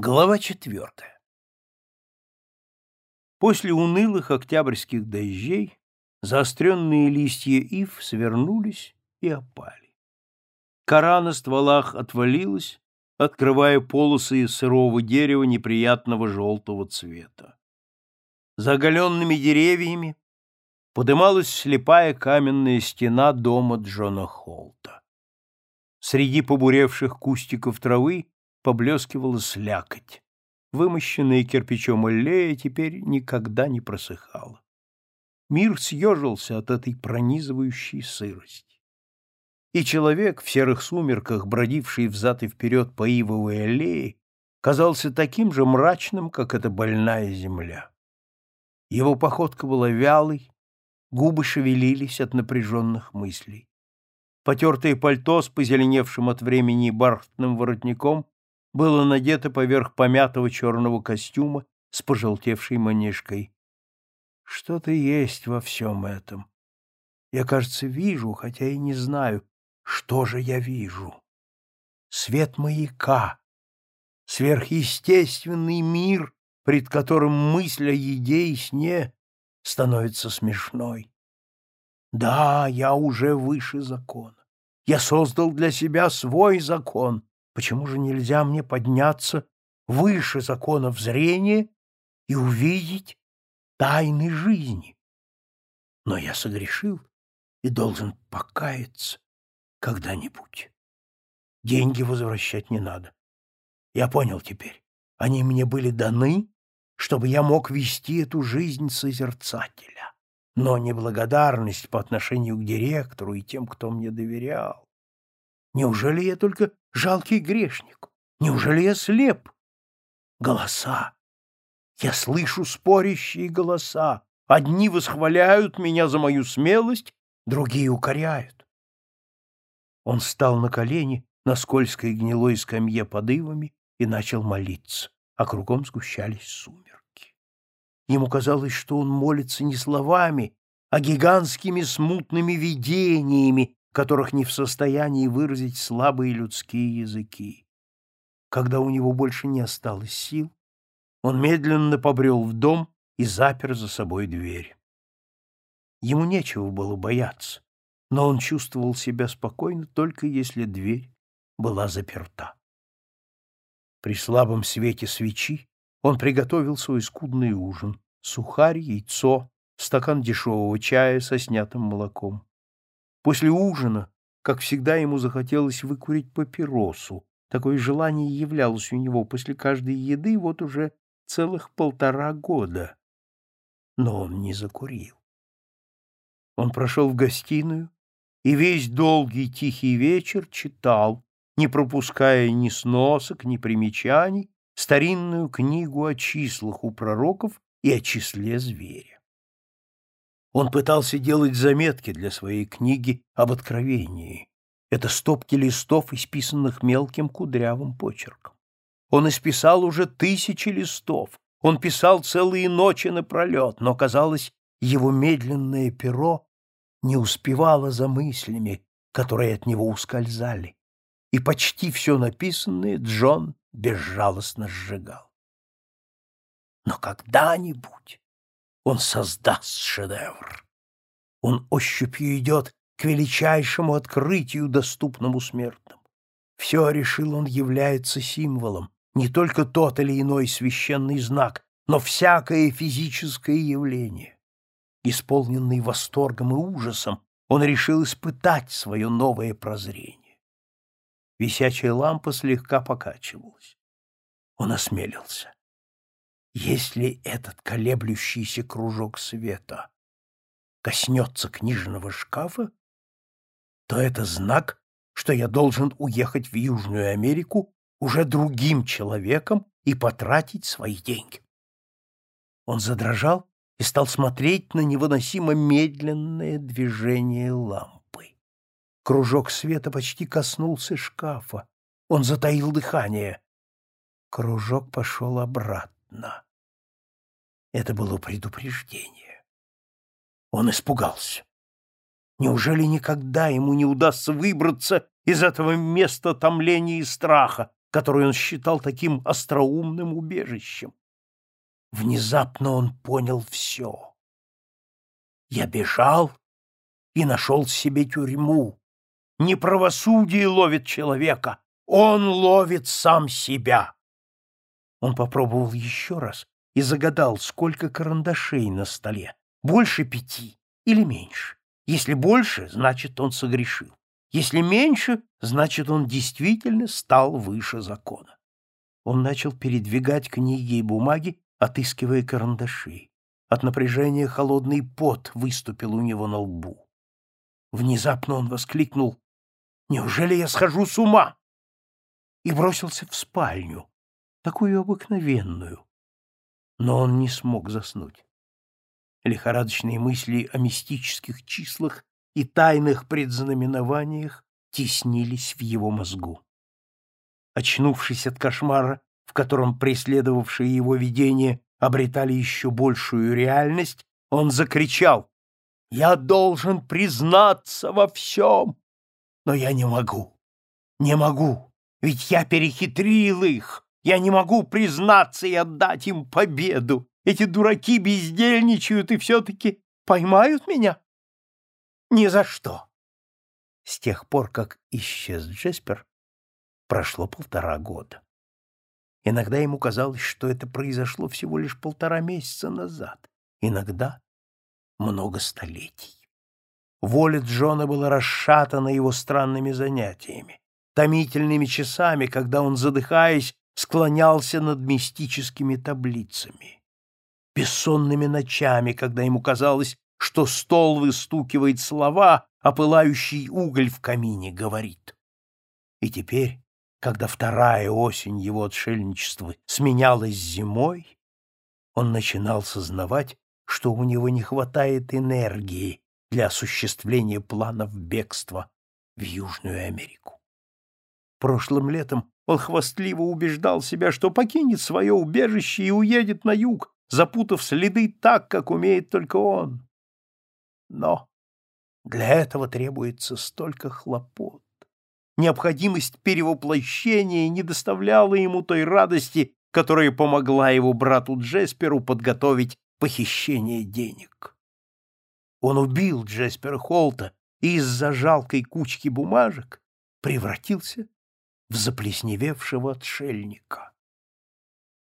Глава четвертая. После унылых октябрьских дождей заостренные листья ив свернулись и опали. Кора на стволах отвалилась, открывая полосы сырого дерева неприятного желтого цвета. За оголенными деревьями подымалась слепая каменная стена дома Джона Холта. Среди побуревших кустиков травы поблескивала слякоть. Вымощенная кирпичом аллея теперь никогда не просыхала. Мир съежился от этой пронизывающей сырости. И человек в серых сумерках, бродивший взад и вперед по ивовой аллее, казался таким же мрачным, как эта больная земля. Его походка была вялой, губы шевелились от напряженных мыслей. Потертое пальто с позеленевшим от времени бархатным воротником было надето поверх помятого черного костюма с пожелтевшей манишкой. Что-то есть во всем этом. Я, кажется, вижу, хотя и не знаю, что же я вижу. Свет маяка, сверхъестественный мир, пред которым мысль о еде и сне становится смешной. Да, я уже выше закона. Я создал для себя свой закон, Почему же нельзя мне подняться выше законов зрения и увидеть тайны жизни? Но я согрешил и должен покаяться когда-нибудь. Деньги возвращать не надо. Я понял теперь. Они мне были даны, чтобы я мог вести эту жизнь созерцателя. Но неблагодарность по отношению к директору и тем, кто мне доверял. Неужели я только жалкий грешник? Неужели я слеп? Голоса. Я слышу спорящие голоса. Одни восхваляют меня за мою смелость, другие укоряют. Он встал на колени на скользкой гнилой скамье под ивами и начал молиться, а кругом сгущались сумерки. Ему казалось, что он молится не словами, а гигантскими смутными видениями, которых не в состоянии выразить слабые людские языки. Когда у него больше не осталось сил, он медленно побрел в дом и запер за собой дверь. Ему нечего было бояться, но он чувствовал себя спокойно только если дверь была заперта. При слабом свете свечи он приготовил свой скудный ужин — сухарь, яйцо, стакан дешевого чая со снятым молоком. После ужина, как всегда, ему захотелось выкурить папиросу. Такое желание являлось у него после каждой еды вот уже целых полтора года. Но он не закурил. Он прошел в гостиную и весь долгий тихий вечер читал, не пропуская ни сносок, ни примечаний, старинную книгу о числах у пророков и о числе зверя. Он пытался делать заметки для своей книги об откровении. Это стопки листов, исписанных мелким кудрявым почерком. Он исписал уже тысячи листов. Он писал целые ночи напролет, но, казалось, его медленное перо не успевало за мыслями, которые от него ускользали, и почти все написанное Джон безжалостно сжигал. Но когда-нибудь он создаст шедевр. Он ощупью идет к величайшему открытию, доступному смертным. Все, решил он, является символом, не только тот или иной священный знак, но всякое физическое явление. Исполненный восторгом и ужасом, он решил испытать свое новое прозрение. Висячая лампа слегка покачивалась. Он осмелился. Если этот колеблющийся кружок света коснется книжного шкафа, то это знак, что я должен уехать в Южную Америку уже другим человеком и потратить свои деньги. Он задрожал и стал смотреть на невыносимо медленное движение лампы. Кружок света почти коснулся шкафа. Он затаил дыхание. Кружок пошел обратно. Это было предупреждение. Он испугался. Неужели никогда ему не удастся выбраться из этого места томления и страха, который он считал таким остроумным убежищем. Внезапно он понял все. Я бежал и нашел себе тюрьму. Не правосудие ловит человека, он ловит сам себя. Он попробовал еще раз и загадал, сколько карандашей на столе. Больше пяти или меньше. Если больше, значит, он согрешил. Если меньше, значит, он действительно стал выше закона. Он начал передвигать книги и бумаги, отыскивая карандаши. От напряжения холодный пот выступил у него на лбу. Внезапно он воскликнул «Неужели я схожу с ума?» и бросился в спальню, такую обыкновенную. Но он не смог заснуть. Лихорадочные мысли о мистических числах и тайных предзнаменованиях теснились в его мозгу. Очнувшись от кошмара, в котором преследовавшие его видения обретали еще большую реальность, он закричал «Я должен признаться во всем!» Но я не могу, не могу, ведь я перехитрил их, я не могу признаться и отдать им победу. Эти дураки бездельничают и все-таки поймают меня? Ни за что. С тех пор, как исчез Джеспер, прошло полтора года. Иногда ему казалось, что это произошло всего лишь полтора месяца назад, иногда много столетий. Воля Джона была расшатана его странными занятиями, томительными часами, когда он, задыхаясь, склонялся над мистическими таблицами, бессонными ночами, когда ему казалось, что стол выстукивает слова, а пылающий уголь в камине говорит. И теперь, когда вторая осень его отшельничества сменялась зимой, он начинал сознавать, что у него не хватает энергии для осуществления планов бегства в Южную Америку. Прошлым летом он хвастливо убеждал себя, что покинет свое убежище и уедет на юг, запутав следы так, как умеет только он. Но для этого требуется столько хлопот. Необходимость перевоплощения не доставляла ему той радости, которая помогла его брату Джесперу подготовить похищение денег. Он убил Джеспера Холта и из-за жалкой кучки бумажек превратился в заплесневевшего отшельника.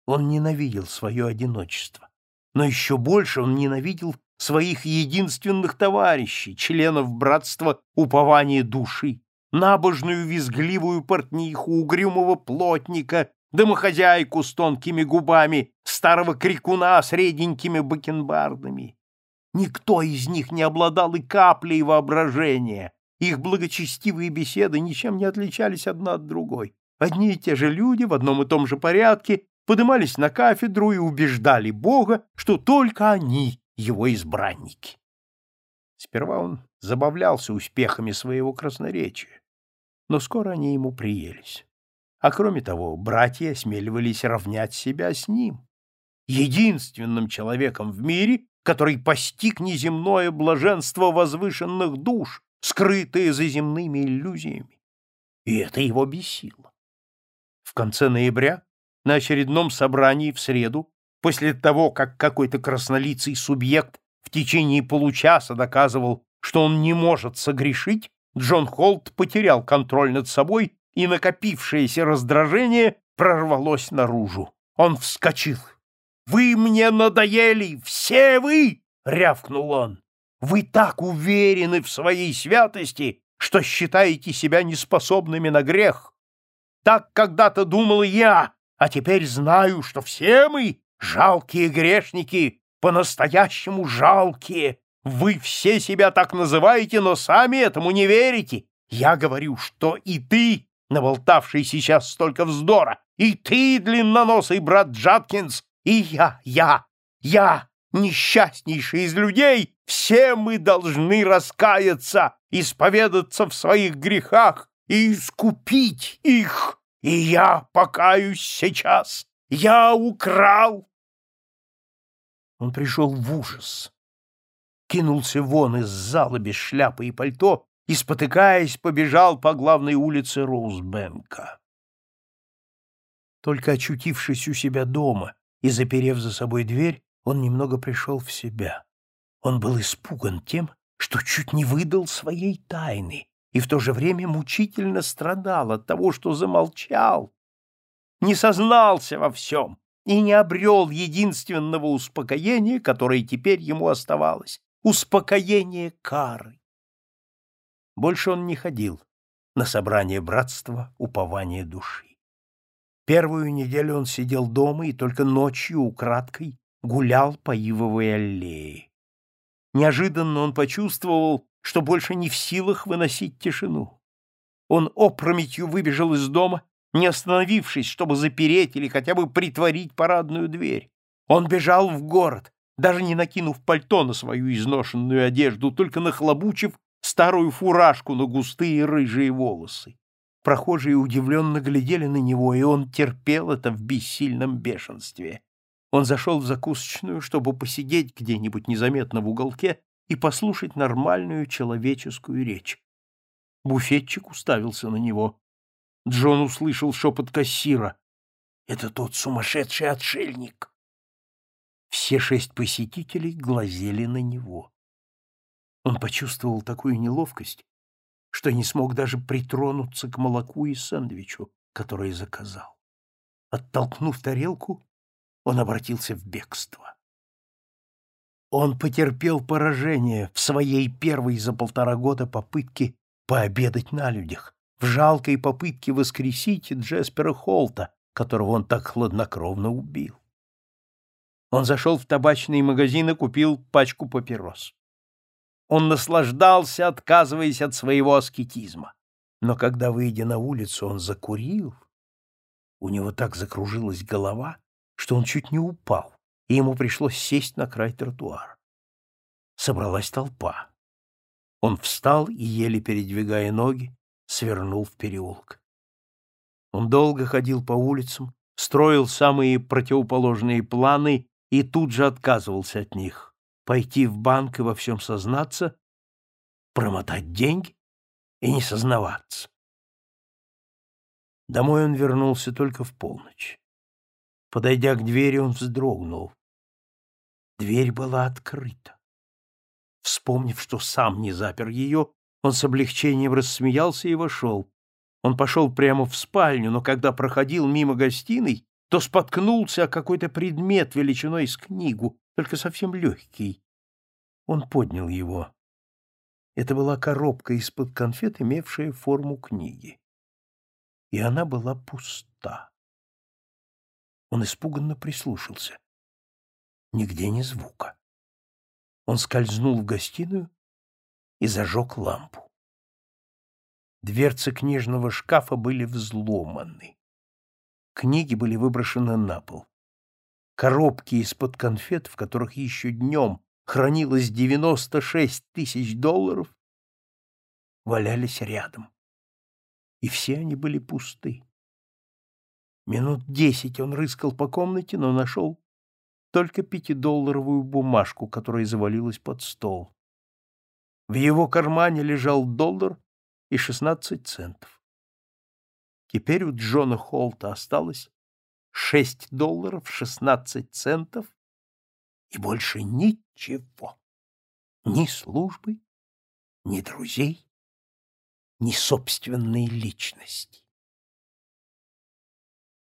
Он ненавидел свое одиночество, но еще больше он ненавидел своих единственных товарищей, членов братства упования души, набожную визгливую портниху, угрюмого плотника, домохозяйку с тонкими губами, старого крикуна с реденькими бакенбардами. Никто из них не обладал и каплей воображения. Их благочестивые беседы ничем не отличались одна от другой. Одни и те же люди в одном и том же порядке подымались на кафедру и убеждали Бога, что только они его избранники. Сперва он забавлялся успехами своего красноречия, но скоро они ему приелись. А кроме того, братья осмеливались равнять себя с ним, единственным человеком в мире, который постиг неземное блаженство возвышенных душ, скрытые за земными иллюзиями. И это его бесило. В конце ноября, на очередном собрании в среду, после того, как какой-то краснолицый субъект в течение получаса доказывал, что он не может согрешить, Джон Холт потерял контроль над собой, и накопившееся раздражение прорвалось наружу. Он вскочил. «Вы мне надоели! Все вы!» — рявкнул он. «Вы так уверены в своей святости, что считаете себя неспособными на грех. Так когда-то думал я, а теперь знаю, что все мы Жалкие грешники, по-настоящему жалкие. Вы все себя так называете, но сами этому не верите. Я говорю, что и ты, наболтавший сейчас столько вздора, и ты, длинноносый брат Джаткинс, и я, я, я, несчастнейший из людей, все мы должны раскаяться, исповедаться в своих грехах и искупить их. И я покаюсь сейчас. Я украл он пришел в ужас, кинулся вон из зала без шляпы и пальто и, спотыкаясь, побежал по главной улице Роузбенка. Только очутившись у себя дома и заперев за собой дверь, он немного пришел в себя. Он был испуган тем, что чуть не выдал своей тайны и в то же время мучительно страдал от того, что замолчал, не сознался во всем и не обрел единственного успокоения, которое теперь ему оставалось — успокоение кары. Больше он не ходил на собрание братства упования души. Первую неделю он сидел дома и только ночью украдкой гулял по ивовой аллее. Неожиданно он почувствовал, что больше не в силах выносить тишину. Он опрометью выбежал из дома, не остановившись, чтобы запереть или хотя бы притворить парадную дверь. Он бежал в город, даже не накинув пальто на свою изношенную одежду, только нахлобучив старую фуражку на густые рыжие волосы. Прохожие удивленно глядели на него, и он терпел это в бессильном бешенстве. Он зашел в закусочную, чтобы посидеть где-нибудь незаметно в уголке и послушать нормальную человеческую речь. Буфетчик уставился на него. Джон услышал шепот кассира. «Это тот сумасшедший отшельник!» Все шесть посетителей глазели на него. Он почувствовал такую неловкость, что не смог даже притронуться к молоку и сэндвичу, который заказал. Оттолкнув тарелку, он обратился в бегство. Он потерпел поражение в своей первой за полтора года попытке пообедать на людях, в жалкой попытке воскресить Джеспера Холта, которого он так хладнокровно убил. Он зашел в табачный магазин и купил пачку папирос. Он наслаждался, отказываясь от своего аскетизма. Но когда, выйдя на улицу, он закурил, у него так закружилась голова, что он чуть не упал, и ему пришлось сесть на край тротуара. Собралась толпа. Он встал и, еле передвигая ноги, свернул в переулок. Он долго ходил по улицам, строил самые противоположные планы и тут же отказывался от них пойти в банк и во всем сознаться, промотать деньги и не сознаваться. Домой он вернулся только в полночь. Подойдя к двери, он вздрогнул. Дверь была открыта. Вспомнив, что сам не запер ее, он с облегчением рассмеялся и вошел. Он пошел прямо в спальню, но когда проходил мимо гостиной, то споткнулся о какой-то предмет величиной с книгу, только совсем легкий. Он поднял его. Это была коробка из-под конфет, имевшая форму книги. И она была пуста. Он испуганно прислушался. Нигде ни звука. Он скользнул в гостиную и зажег лампу. Дверцы книжного шкафа были взломаны. Книги были выброшены на пол. Коробки из-под конфет, в которых еще днем хранилось 96 тысяч долларов, валялись рядом. И все они были пусты. Минут десять он рыскал по комнате, но нашел только пятидолларовую бумажку, которая завалилась под стол. В его кармане лежал доллар и шестнадцать центов. Теперь у Джона Холта осталось шесть долларов шестнадцать центов и больше ничего. Ни службы, ни друзей, ни собственной личности.